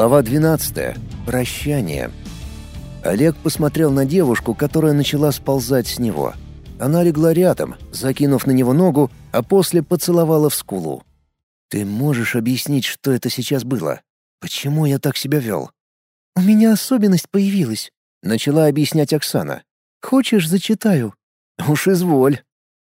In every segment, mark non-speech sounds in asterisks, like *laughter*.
Глава 12. Прощание. Олег посмотрел на девушку, которая начала сползать с него. Она легла рядом, закинув на него ногу, а после поцеловала в скулу. «Ты можешь объяснить, что это сейчас было? Почему я так себя вел?» «У меня особенность появилась», — начала объяснять Оксана. «Хочешь, зачитаю?» «Уж изволь».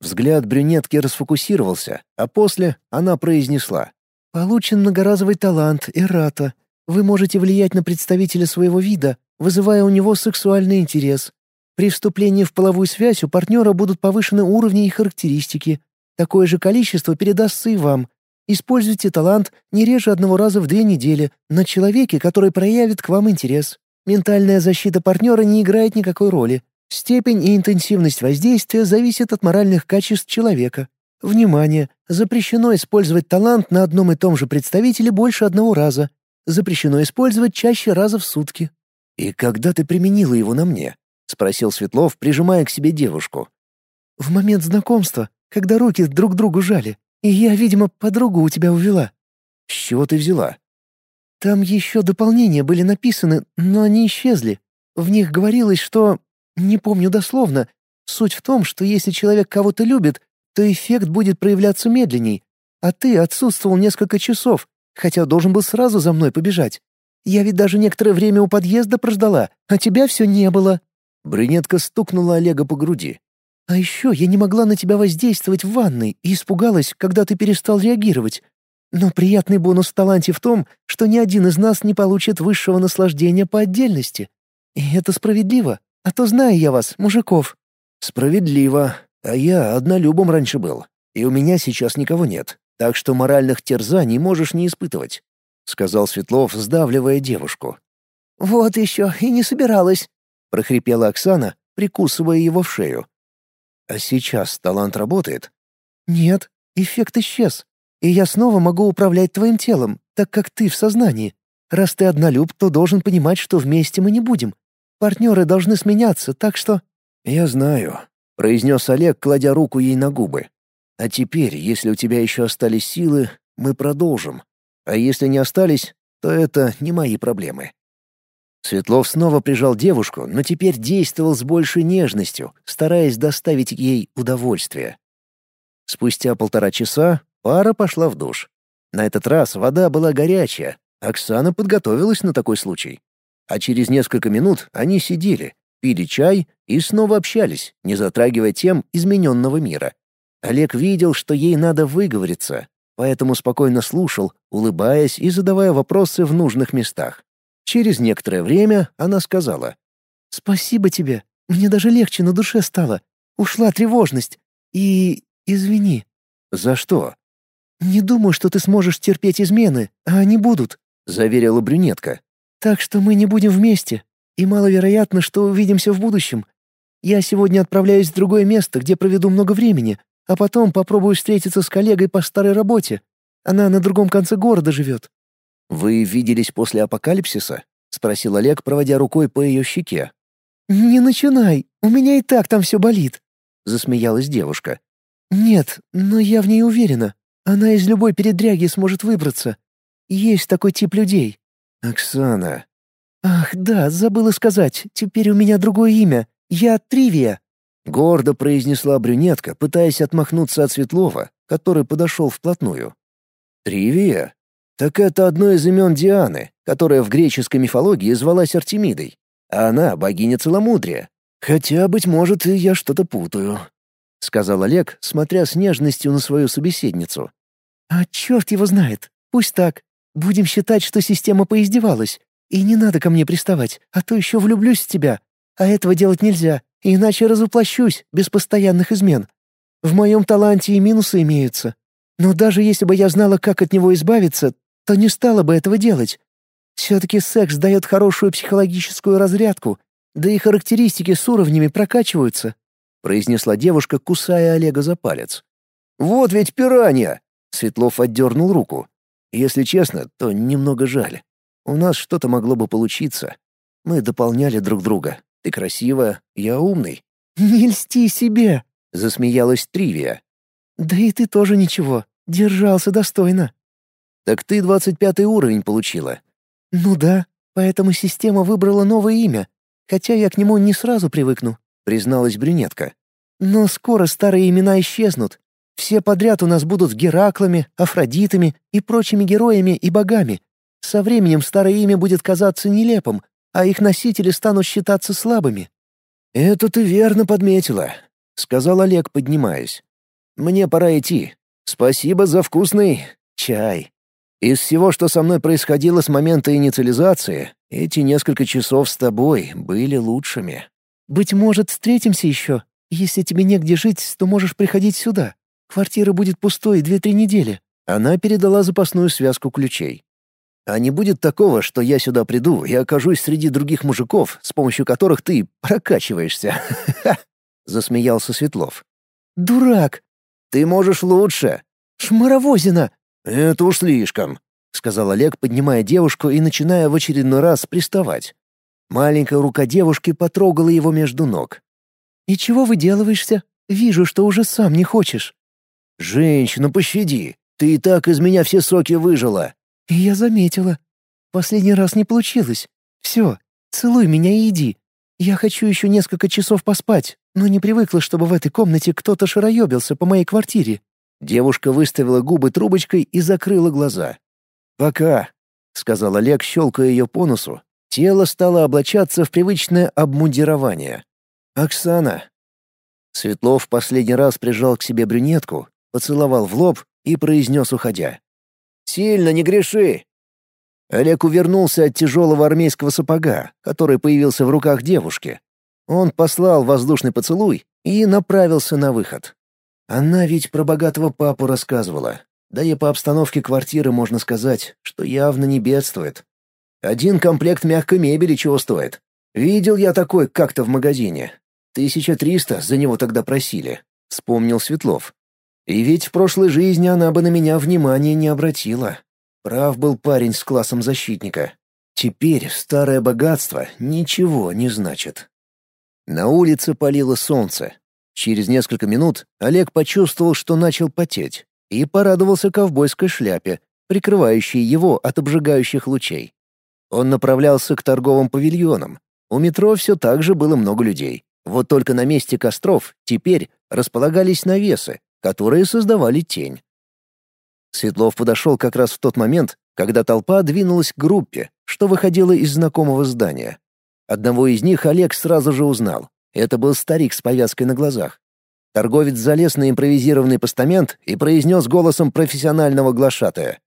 Взгляд брюнетки расфокусировался, а после она произнесла. «Получен многоразовый талант, эрата. Вы можете влиять на представителя своего вида, вызывая у него сексуальный интерес. При вступлении в половую связь у партнера будут повышены уровни и характеристики. Такое же количество передастся и вам. Используйте талант не реже одного раза в две недели на человеке, который проявит к вам интерес. Ментальная защита партнера не играет никакой роли. Степень и интенсивность воздействия зависят от моральных качеств человека. Внимание! Запрещено использовать талант на одном и том же представителе больше одного раза, запрещено использовать чаще раза в сутки». «И когда ты применила его на мне?» — спросил Светлов, прижимая к себе девушку. «В момент знакомства, когда руки друг другу жали, и я, видимо, подругу у тебя увела». «С чего ты взяла?» «Там еще дополнения были написаны, но они исчезли. В них говорилось, что... Не помню дословно. Суть в том, что если человек кого-то любит, то эффект будет проявляться медленней, а ты отсутствовал несколько часов, хотя должен был сразу за мной побежать. Я ведь даже некоторое время у подъезда прождала, а тебя все не было». Брюнетка стукнула Олега по груди. «А еще я не могла на тебя воздействовать в ванной и испугалась, когда ты перестал реагировать. Но приятный бонус в таланте в том, что ни один из нас не получит высшего наслаждения по отдельности. И это справедливо, а то знаю я вас, мужиков». «Справедливо. А я однолюбом раньше был, и у меня сейчас никого нет так что моральных терзаний можешь не испытывать», — сказал Светлов, сдавливая девушку. «Вот еще и не собиралась», — прохрипела Оксана, прикусывая его в шею. «А сейчас талант работает?» «Нет, эффект исчез, и я снова могу управлять твоим телом, так как ты в сознании. Раз ты однолюб, то должен понимать, что вместе мы не будем. Партнеры должны сменяться, так что...» «Я знаю», — произнес Олег, кладя руку ей на губы. А теперь, если у тебя еще остались силы, мы продолжим. А если не остались, то это не мои проблемы». Светлов снова прижал девушку, но теперь действовал с большей нежностью, стараясь доставить ей удовольствие. Спустя полтора часа пара пошла в душ. На этот раз вода была горячая, Оксана подготовилась на такой случай. А через несколько минут они сидели, пили чай и снова общались, не затрагивая тем измененного мира. Олег видел, что ей надо выговориться, поэтому спокойно слушал, улыбаясь и задавая вопросы в нужных местах. Через некоторое время она сказала. «Спасибо тебе. Мне даже легче на душе стало. Ушла тревожность. И... извини». «За что?» «Не думаю, что ты сможешь терпеть измены, а они будут», — заверила брюнетка. «Так что мы не будем вместе, и маловероятно, что увидимся в будущем. Я сегодня отправляюсь в другое место, где проведу много времени, а потом попробую встретиться с коллегой по старой работе. Она на другом конце города живет». «Вы виделись после апокалипсиса?» — спросил Олег, проводя рукой по ее щеке. «Не начинай, у меня и так там все болит», — засмеялась девушка. «Нет, но я в ней уверена. Она из любой передряги сможет выбраться. Есть такой тип людей». «Оксана». «Ах, да, забыла сказать. Теперь у меня другое имя. Я Тривия». Гордо произнесла брюнетка, пытаясь отмахнуться от Светлова, который подошел вплотную. «Тривия? Так это одно из имен Дианы, которая в греческой мифологии звалась Артемидой. А она — богиня целомудрия. Хотя, быть может, я что-то путаю», — сказал Олег, смотря с нежностью на свою собеседницу. «А черт его знает. Пусть так. Будем считать, что система поиздевалась. И не надо ко мне приставать, а то еще влюблюсь в тебя. А этого делать нельзя иначе разоплощусь без постоянных измен. В моем таланте и минусы имеются. Но даже если бы я знала, как от него избавиться, то не стала бы этого делать. Все-таки секс дает хорошую психологическую разрядку, да и характеристики с уровнями прокачиваются», — произнесла девушка, кусая Олега за палец. «Вот ведь пиранья!» — Светлов отдернул руку. «Если честно, то немного жаль. У нас что-то могло бы получиться. Мы дополняли друг друга, ты красивая, я умный». «Не льсти себе!» — засмеялась Тривия. «Да и ты тоже ничего. Держался достойно». «Так ты двадцать пятый уровень получила». «Ну да, поэтому система выбрала новое имя, хотя я к нему не сразу привыкну», — призналась брюнетка. «Но скоро старые имена исчезнут. Все подряд у нас будут Гераклами, Афродитами и прочими героями и богами. Со временем старое имя будет казаться нелепым, а их носители станут считаться слабыми». «Это ты верно подметила», — сказал Олег, поднимаясь. «Мне пора идти. Спасибо за вкусный чай. Из всего, что со мной происходило с момента инициализации, эти несколько часов с тобой были лучшими». «Быть может, встретимся еще? Если тебе негде жить, то можешь приходить сюда. Квартира будет пустой две-три недели». Она передала запасную связку ключей. А не будет такого, что я сюда приду и окажусь среди других мужиков, с помощью которых ты прокачиваешься. *laughs* Засмеялся Светлов. Дурак. Ты можешь лучше. Шмаровозина. Это уж слишком, сказал Олег, поднимая девушку и начиная в очередной раз приставать. Маленькая рука девушки потрогала его между ног. «И чего выделываешься? Вижу, что уже сам не хочешь». «Женщина, пощади. Ты и так из меня все соки выжила. «Я заметила. Последний раз не получилось. Все, целуй меня и иди. Я хочу еще несколько часов поспать, но не привыкла, чтобы в этой комнате кто-то шароебился по моей квартире». Девушка выставила губы трубочкой и закрыла глаза. «Пока», — сказал Олег, щелкая ее по носу. Тело стало облачаться в привычное обмундирование. «Оксана». Светлов последний раз прижал к себе брюнетку, поцеловал в лоб и произнес, уходя. Сильно не греши!» Олег увернулся от тяжелого армейского сапога, который появился в руках девушки. Он послал воздушный поцелуй и направился на выход. Она ведь про богатого папу рассказывала. Да и по обстановке квартиры можно сказать, что явно не бедствует. Один комплект мягкой мебели чего стоит. Видел я такой как-то в магазине. Тысяча триста за него тогда просили, вспомнил Светлов. И ведь в прошлой жизни она бы на меня внимания не обратила. Прав был парень с классом защитника. Теперь старое богатство ничего не значит. На улице палило солнце. Через несколько минут Олег почувствовал, что начал потеть, и порадовался ковбойской шляпе, прикрывающей его от обжигающих лучей. Он направлялся к торговым павильонам. У метро все так же было много людей. Вот только на месте костров теперь располагались навесы, которые создавали тень. Светлов подошел как раз в тот момент, когда толпа двинулась к группе, что выходило из знакомого здания. Одного из них Олег сразу же узнал. Это был старик с повязкой на глазах. Торговец залез на импровизированный постамент и произнес голосом профессионального глашатая.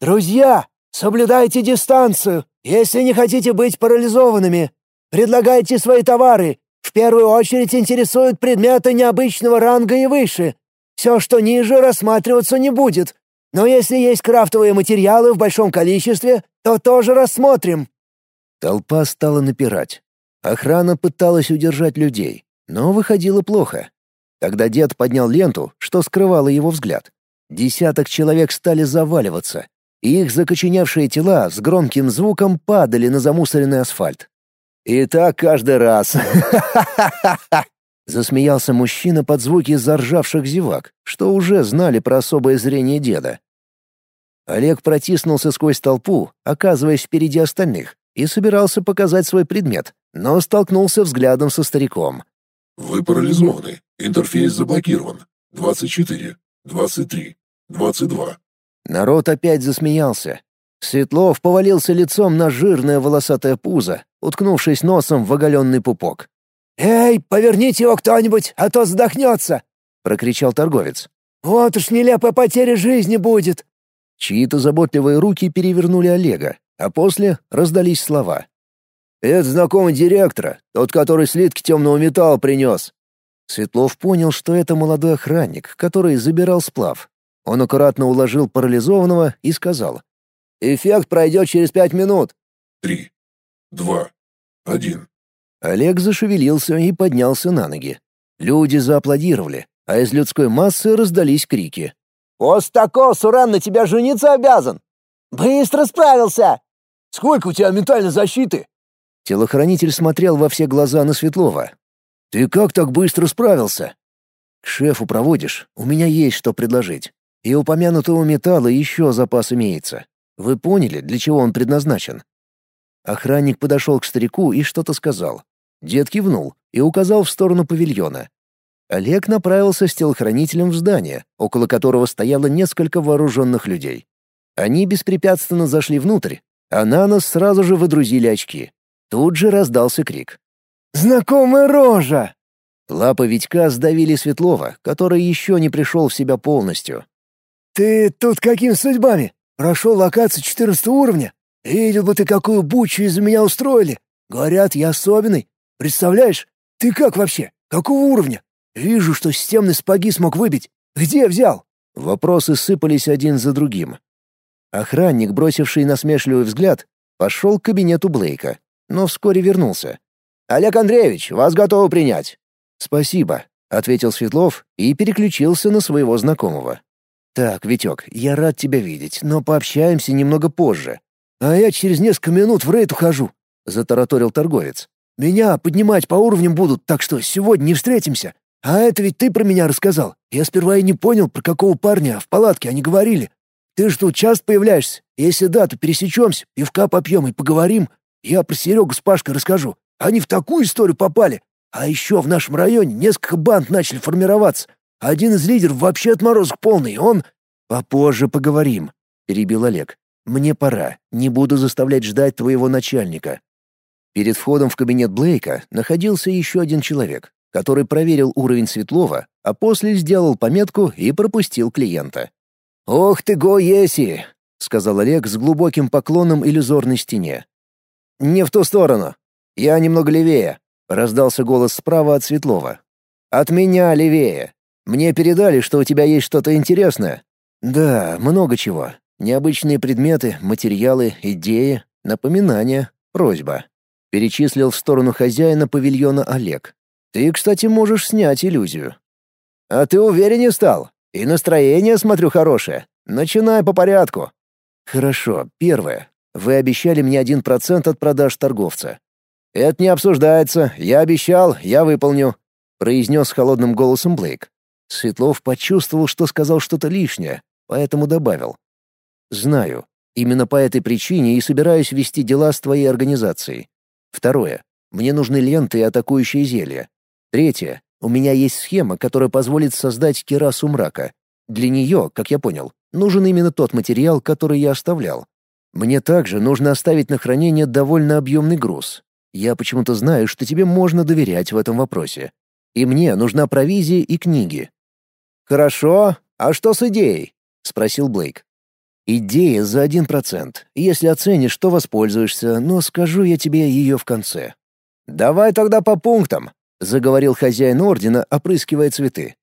«Друзья, соблюдайте дистанцию, если не хотите быть парализованными. Предлагайте свои товары. В первую очередь интересуют предметы необычного ранга и выше. Все, что ниже, рассматриваться не будет. Но если есть крафтовые материалы в большом количестве, то тоже рассмотрим». Толпа стала напирать. Охрана пыталась удержать людей, но выходило плохо. Тогда дед поднял ленту, что скрывало его взгляд. Десяток человек стали заваливаться, их закоченевшие тела с громким звуком падали на замусоренный асфальт. И так каждый раз. *laughs* Засмеялся мужчина под звуки заржавших зевак, что уже знали про особое зрение деда. Олег протиснулся сквозь толпу, оказываясь впереди остальных, и собирался показать свой предмет, но столкнулся взглядом со стариком. «Вы парализованы. Интерфейс заблокирован. 24, 23, 22». Народ опять засмеялся. Светлов повалился лицом на жирное волосатое пузо, уткнувшись носом в оголенный пупок. «Эй, поверните его кто-нибудь, а то задохнется!» — прокричал торговец. «Вот уж нелепая потеря жизни будет!» Чьи-то заботливые руки перевернули Олега, а после раздались слова. «Это знакомый директора, тот, который слитки темного металла принес». Светлов понял, что это молодой охранник, который забирал сплав. Он аккуратно уложил парализованного и сказал. «Эффект пройдет через пять минут». «Три, два, один». Олег зашевелился и поднялся на ноги. Люди зааплодировали, а из людской массы раздались крики. «После такого Суран на тебя жениться обязан! Быстро справился! Сколько у тебя ментальной защиты?» Телохранитель смотрел во все глаза на Светлова. «Ты как так быстро справился?» «К шефу проводишь, у меня есть что предложить. И упомянутого металла еще запас имеется. Вы поняли, для чего он предназначен? Охранник подошел к старику и что-то сказал. Дед кивнул и указал в сторону павильона. Олег направился с телохранителем в здание, около которого стояло несколько вооруженных людей. Они беспрепятственно зашли внутрь, а на нас сразу же выдрузили очки. Тут же раздался крик. «Знакомая рожа!» Лапы Витька сдавили Светлова, который еще не пришел в себя полностью. «Ты тут какими судьбами? Прошел локацию 14 уровня? Видел бы ты, какую бучу из-за меня устроили. Говорят, я особенный. Представляешь, ты как вообще? Какого уровня? Вижу, что системный спаги смог выбить. Где взял?» Вопросы сыпались один за другим. Охранник, бросивший насмешливый взгляд, пошел к кабинету Блейка, но вскоре вернулся. «Олег Андреевич, вас готовы принять». «Спасибо», — ответил Светлов и переключился на своего знакомого. «Так, Витек, я рад тебя видеть, но пообщаемся немного позже». «А я через несколько минут в рейд ухожу», — затараторил торговец. «Меня поднимать по уровням будут, так что сегодня не встретимся. А это ведь ты про меня рассказал. Я сперва и не понял, про какого парня в палатке они говорили. Ты же тут часто появляешься. Если да, то пересечемся, пивка попьем и поговорим. Я про Серегу с Пашкой расскажу. Они в такую историю попали. А еще в нашем районе несколько банд начали формироваться. Один из лидеров вообще отморозок полный, он... «Попозже поговорим», — перебил Олег. «Мне пора. Не буду заставлять ждать твоего начальника». Перед входом в кабинет Блейка находился еще один человек, который проверил уровень Светлова, а после сделал пометку и пропустил клиента. «Ох ты, Го-Еси!» — сказал Олег с глубоким поклоном иллюзорной стене. «Не в ту сторону. Я немного левее», — раздался голос справа от Светлова. «От меня левее. Мне передали, что у тебя есть что-то интересное». «Да, много чего. Необычные предметы, материалы, идеи, напоминания, просьба». Перечислил в сторону хозяина павильона Олег. «Ты, кстати, можешь снять иллюзию». «А ты увереннее стал?» И настроение, смотрю, хорошее. Начинай по порядку. Хорошо. Первое. Вы обещали мне один процент от продаж торговца. Это не обсуждается. Я обещал, я выполню, произнес холодным голосом Блейк. Светлов почувствовал, что сказал что-то лишнее, поэтому добавил: "Знаю. Именно по этой причине и собираюсь вести дела с твоей организацией. Второе. Мне нужны ленты и атакующие зелья. Третье. У меня есть схема, которая позволит создать керасу мрака. Для нее, как я понял, нужен именно тот материал, который я оставлял. Мне также нужно оставить на хранение довольно объемный груз. Я почему-то знаю, что тебе можно доверять в этом вопросе. И мне нужна провизия и книги». «Хорошо. А что с идеей?» — спросил Блейк. «Идея за один процент. Если оценишь, то воспользуешься, но скажу я тебе ее в конце». «Давай тогда по пунктам. — заговорил хозяин ордена, опрыскивая цветы.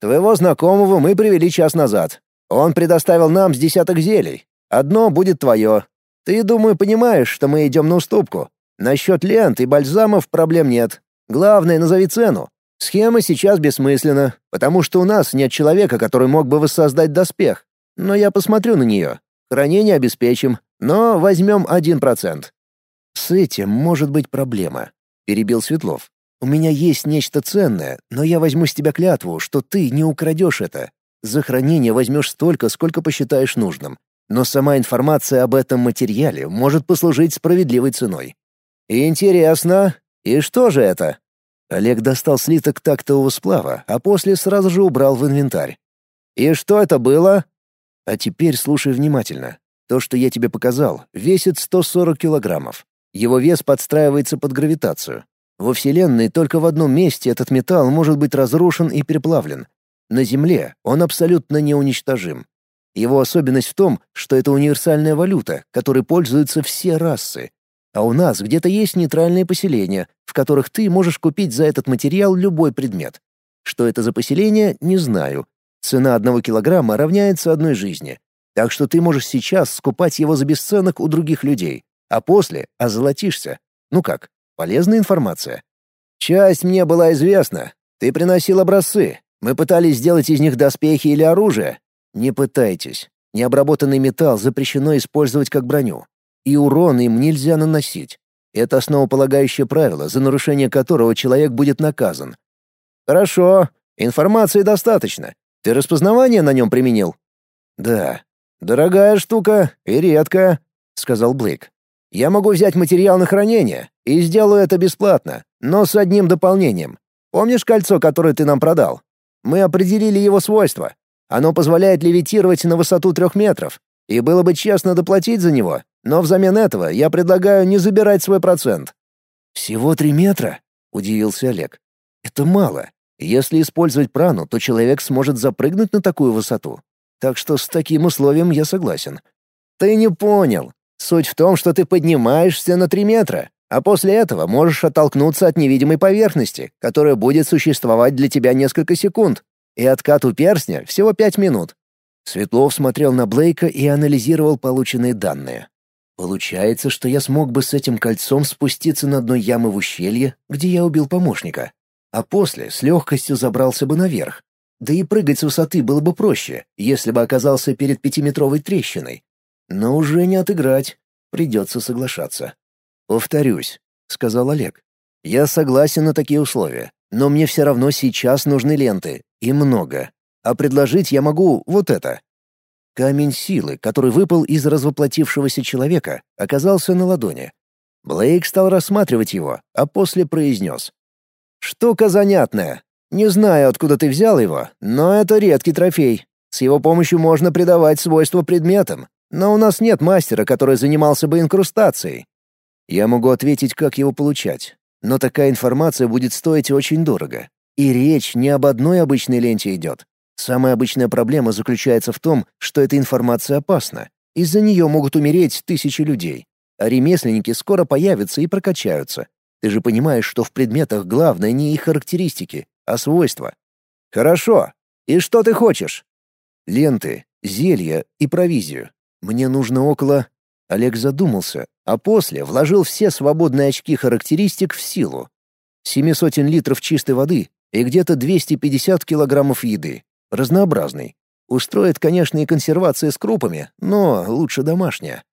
«Твоего знакомого мы привели час назад. Он предоставил нам с десяток зелий. Одно будет твое. Ты, думаю, понимаешь, что мы идем на уступку. Насчет лент и бальзамов проблем нет. Главное, назови цену. Схема сейчас бессмысленна, потому что у нас нет человека, который мог бы воссоздать доспех. Но я посмотрю на нее. Хранение обеспечим, но возьмем один процент». «С этим может быть проблема», — перебил Светлов. У меня есть нечто ценное, но я возьму с тебя клятву, что ты не украдешь это. За хранение возьмешь столько, сколько посчитаешь нужным. Но сама информация об этом материале может послужить справедливой ценой. Интересно. И что же это? Олег достал слиток тактового сплава, а после сразу же убрал в инвентарь. И что это было? А теперь слушай внимательно. То, что я тебе показал, весит 140 килограммов. Его вес подстраивается под гравитацию. Во Вселенной только в одном месте этот металл может быть разрушен и переплавлен. На Земле он абсолютно неуничтожим. Его особенность в том, что это универсальная валюта, которой пользуются все расы. А у нас где-то есть нейтральные поселения, в которых ты можешь купить за этот материал любой предмет. Что это за поселение, не знаю. Цена одного килограмма равняется одной жизни. Так что ты можешь сейчас скупать его за бесценок у других людей, а после озолотишься. Ну как, Полезная информация. Часть мне была известна. Ты приносил образцы. Мы пытались сделать из них доспехи или оружие. Не пытайтесь. Необработанный металл запрещено использовать как броню. И урон им нельзя наносить. Это основополагающее правило, за нарушение которого человек будет наказан. Хорошо. Информации достаточно. Ты распознавание на нем применил? Да. Дорогая штука и редкая, сказал Блейк. Я могу взять материал на хранение и сделаю это бесплатно, но с одним дополнением. Помнишь кольцо, которое ты нам продал? Мы определили его свойства. Оно позволяет левитировать на высоту трех метров. И было бы честно доплатить за него, но взамен этого я предлагаю не забирать свой процент». «Всего три метра?» — удивился Олег. «Это мало. Если использовать прану, то человек сможет запрыгнуть на такую высоту. Так что с таким условием я согласен». «Ты не понял. Суть в том, что ты поднимаешься на три метра, а после этого можешь оттолкнуться от невидимой поверхности, которая будет существовать для тебя несколько секунд, и откат у перстня всего пять минут. Светлов смотрел на Блейка и анализировал полученные данные. Получается, что я смог бы с этим кольцом спуститься на дно ямы в ущелье, где я убил помощника, а после с легкостью забрался бы наверх. Да и прыгать с высоты было бы проще, если бы оказался перед пятиметровой трещиной. Но уже не отыграть, придется соглашаться. «Повторюсь», — сказал Олег. «Я согласен на такие условия, но мне все равно сейчас нужны ленты, и много. А предложить я могу вот это». Камень силы, который выпал из развоплотившегося человека, оказался на ладони. Блейк стал рассматривать его, а после произнес. «Штука занятная. Не знаю, откуда ты взял его, но это редкий трофей. С его помощью можно придавать свойства предметам, но у нас нет мастера, который занимался бы инкрустацией. Я могу ответить, как его получать. Но такая информация будет стоить очень дорого. И речь не об одной обычной ленте идет. Самая обычная проблема заключается в том, что эта информация опасна. Из-за нее могут умереть тысячи людей. А ремесленники скоро появятся и прокачаются. Ты же понимаешь, что в предметах главное не их характеристики, а свойства. Хорошо. И что ты хочешь? Ленты, зелья и провизию. Мне нужно около Олег задумался, а после вложил все свободные очки характеристик в силу. Семи сотен литров чистой воды и где-то 250 килограммов еды. Разнообразный. Устроит, конечно, и консервация с крупами, но лучше домашняя.